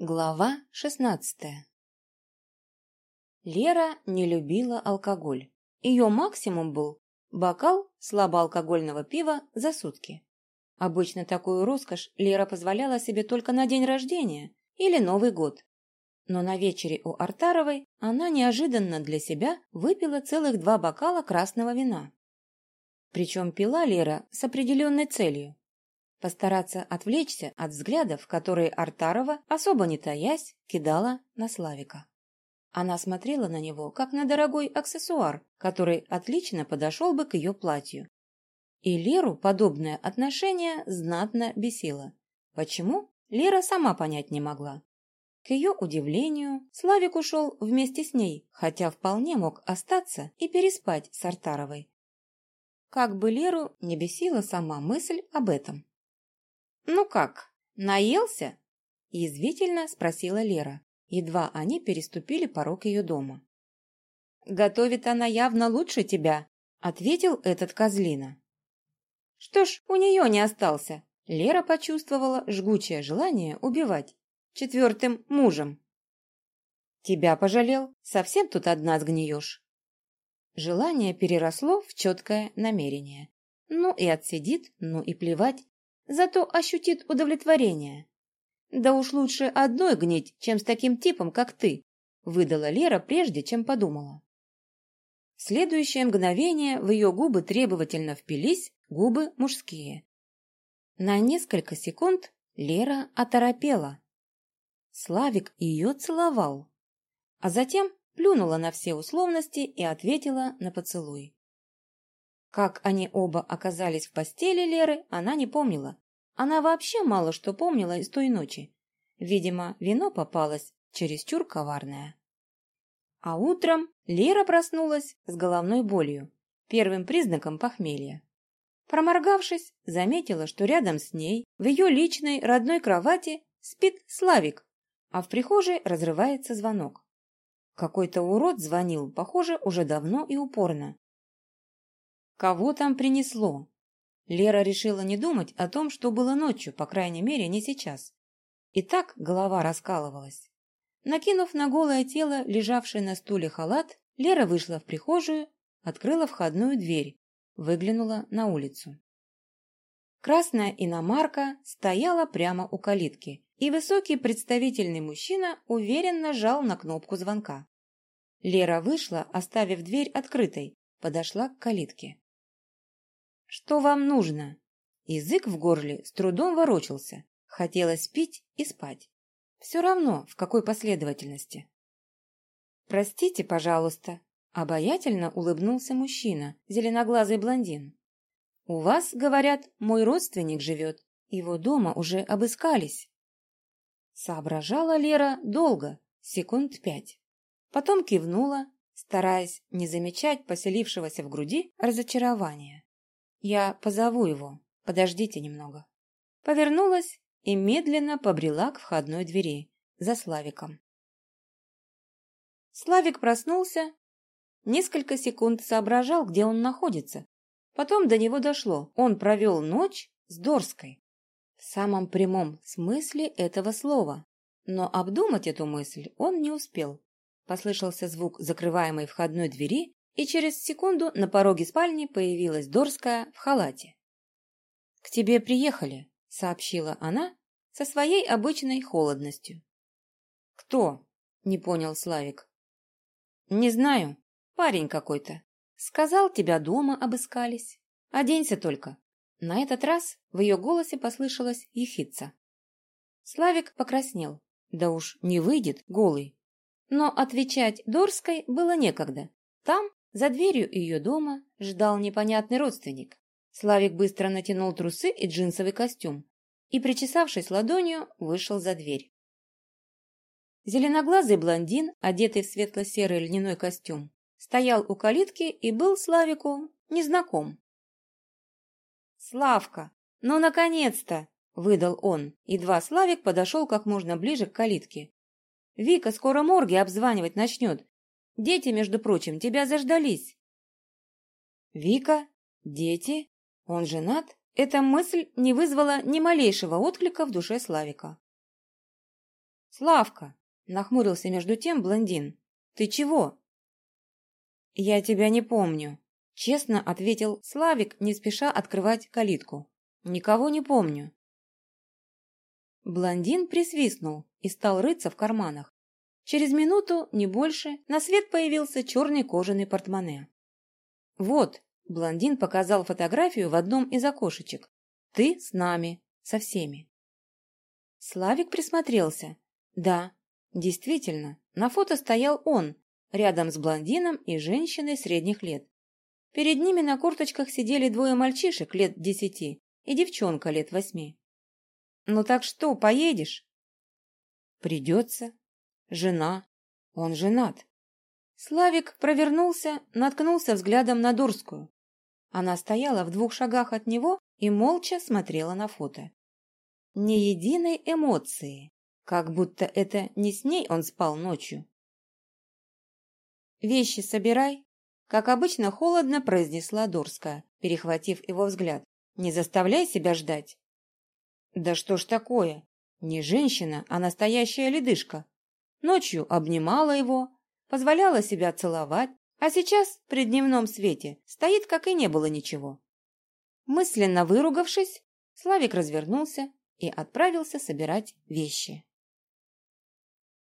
Глава шестнадцатая Лера не любила алкоголь. Ее максимум был бокал слабоалкогольного пива за сутки. Обычно такую роскошь Лера позволяла себе только на день рождения или Новый год. Но на вечере у Артаровой она неожиданно для себя выпила целых два бокала красного вина. Причем пила Лера с определенной целью постараться отвлечься от взглядов, которые Артарова, особо не таясь, кидала на Славика. Она смотрела на него, как на дорогой аксессуар, который отлично подошел бы к ее платью. И Леру подобное отношение знатно бесило. Почему? Лера сама понять не могла. К ее удивлению, Славик ушел вместе с ней, хотя вполне мог остаться и переспать с Артаровой. Как бы Леру не бесила сама мысль об этом. «Ну как, наелся?» – язвительно спросила Лера. Едва они переступили порог ее дома. «Готовит она явно лучше тебя», – ответил этот козлина. «Что ж, у нее не остался». Лера почувствовала жгучее желание убивать четвертым мужем. «Тебя пожалел? Совсем тут одна сгниешь». Желание переросло в четкое намерение. Ну и отсидит, ну и плевать, зато ощутит удовлетворение. «Да уж лучше одной гнить, чем с таким типом, как ты», выдала Лера прежде, чем подумала. В следующее мгновение в ее губы требовательно впились губы мужские. На несколько секунд Лера оторопела. Славик ее целовал, а затем плюнула на все условности и ответила на поцелуй. Как они оба оказались в постели Леры, она не помнила. Она вообще мало что помнила из той ночи. Видимо, вино попалось чересчур коварное. А утром Лера проснулась с головной болью, первым признаком похмелья. Проморгавшись, заметила, что рядом с ней, в ее личной родной кровати, спит Славик, а в прихожей разрывается звонок. Какой-то урод звонил, похоже, уже давно и упорно. Кого там принесло? Лера решила не думать о том, что было ночью, по крайней мере, не сейчас. И так голова раскалывалась. Накинув на голое тело, лежавший на стуле халат, Лера вышла в прихожую, открыла входную дверь, выглянула на улицу. Красная иномарка стояла прямо у калитки, и высокий представительный мужчина уверенно жал на кнопку звонка. Лера вышла, оставив дверь открытой, подошла к калитке. «Что вам нужно?» Язык в горле с трудом ворочался. Хотелось пить и спать. Все равно, в какой последовательности. «Простите, пожалуйста», — обаятельно улыбнулся мужчина, зеленоглазый блондин. «У вас, говорят, мой родственник живет. Его дома уже обыскались». Соображала Лера долго, секунд пять. Потом кивнула, стараясь не замечать поселившегося в груди разочарования. Я позову его. Подождите немного. Повернулась и медленно побрела к входной двери за Славиком. Славик проснулся, несколько секунд соображал, где он находится. Потом до него дошло. Он провел ночь с Дорской. В самом прямом смысле этого слова. Но обдумать эту мысль он не успел. Послышался звук закрываемой входной двери, и через секунду на пороге спальни появилась Дорская в халате. «К тебе приехали», — сообщила она со своей обычной холодностью. «Кто?» — не понял Славик. «Не знаю. Парень какой-то. Сказал, тебя дома обыскались. Оденься только». На этот раз в ее голосе послышалась ехидца. Славик покраснел. Да уж не выйдет голый. Но отвечать Дорской было некогда. Там, за дверью ее дома ждал непонятный родственник. Славик быстро натянул трусы и джинсовый костюм и, причесавшись ладонью, вышел за дверь. Зеленоглазый блондин, одетый в светло-серый льняной костюм, стоял у калитки и был Славику незнаком. «Славка, ну, наконец-то!» — выдал он. Едва Славик подошел как можно ближе к калитке. «Вика скоро морги обзванивать начнет, Дети, между прочим, тебя заждались. Вика? Дети? Он женат? Эта мысль не вызвала ни малейшего отклика в душе Славика. «Славка!» – нахмурился между тем блондин. «Ты чего?» «Я тебя не помню», – честно ответил Славик, не спеша открывать калитку. «Никого не помню». Блондин присвистнул и стал рыться в карманах. Через минуту, не больше, на свет появился черный кожаный портмоне. «Вот», – блондин показал фотографию в одном из окошечек. «Ты с нами, со всеми». Славик присмотрелся. Да, действительно, на фото стоял он, рядом с блондином и женщиной средних лет. Перед ними на курточках сидели двое мальчишек лет десяти и девчонка лет восьми. «Ну так что, поедешь?» «Придется. Жена. Он женат». Славик провернулся, наткнулся взглядом на Дурскую. Она стояла в двух шагах от него и молча смотрела на фото. Ни единой эмоции, как будто это не с ней он спал ночью. «Вещи собирай», — как обычно холодно произнесла Дорская, перехватив его взгляд. «Не заставляй себя ждать». «Да что ж такое? Не женщина, а настоящая ледышка. Ночью обнимала его, позволяла себя целовать, а сейчас при дневном свете стоит, как и не было ничего. Мысленно выругавшись, Славик развернулся и отправился собирать вещи.